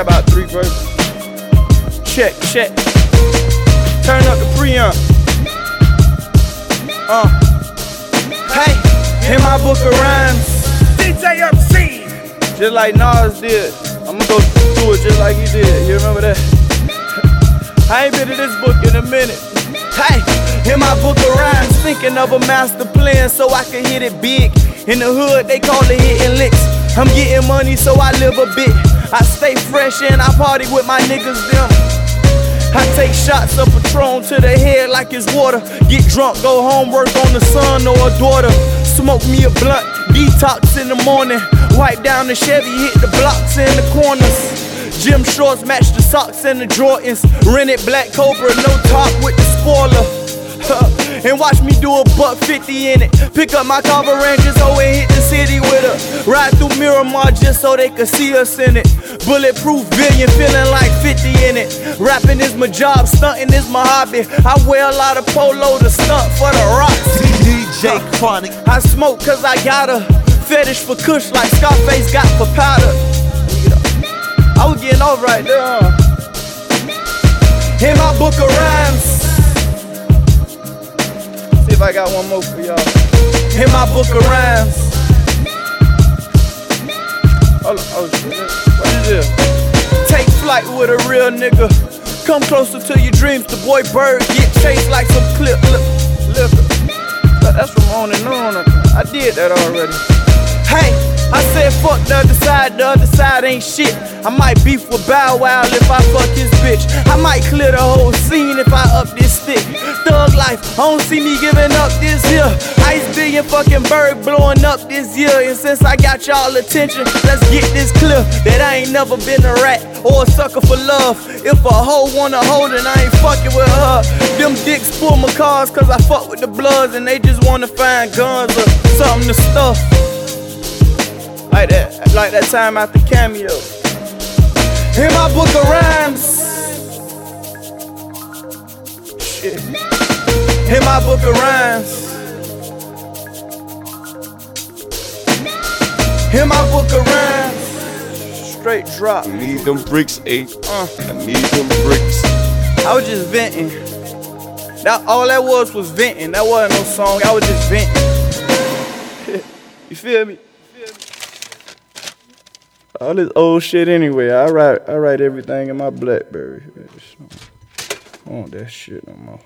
about three verses. Check, check. Turn up the preamp. Uh. Hey, in my book of rhymes. DJ MC. Just like Nas did. I'ma go through it just like he did. You remember that? I ain't been in this book in a minute. Hey, in my book of rhymes, thinking of a master plan so I can hit it big. In the hood, they call it hitting licks. I'm getting money, so I live a bit. I stay fresh and I party with my niggas, them. I take shots of Patron to the head like it's water. Get drunk, go home, work on the son or a daughter. Smoke me a blunt, detox in the morning. Wipe down the Chevy, hit the blocks in the corners. Gym shorts match the socks and the Jordans. Rented black Cobra, no top with the spoiler. And watch me do a buck 50 in it. Pick up my Carver Rangers, oh, and hit the city with her. Ride through Miramar just so they could see us in it. Bulletproof billion, feeling like 50 in it. Rapping is my job, stunting is my hobby. I wear a lot of polo to stunt for the rocks. DJ Chronic. I smoke cause I got a fetish for kush like Scarface got for powder. I was getting off right there. In my book of rhymes. I got one more for y'all. In my book of rhymes. Oh, oh. What is this? Take flight with a real nigga. Come closer to your dreams. The boy Bird get chased like some clip li- liquor. That- That's from on and on. I did that already. Fuck the other side, the other side ain't shit. I might beef with Bow Wow if I fuck his bitch. I might clear the whole scene if I up this stick. Thug life, I don't see me giving up this year. Ice billion fucking Berg blowing up this year. And since I got y'all attention, let's get this clear that I ain't never been a rat or a sucker for love. If a hoe wanna hold it, I ain't fucking with her. Them dicks pull my cars cause I fuck with the bloods and they just wanna find guns or something to stuff. Like that, like that time after cameo. In my book of rhymes. Shit. In my book of rhymes. In my book of rhymes. Straight drop. I Need them bricks, eh? Uh, I need them bricks. I was just venting. That all that was was venting. That wasn't no song. I was just venting. you feel me? All this old shit anyway. I write I write everything in my Blackberry. I want that shit no more.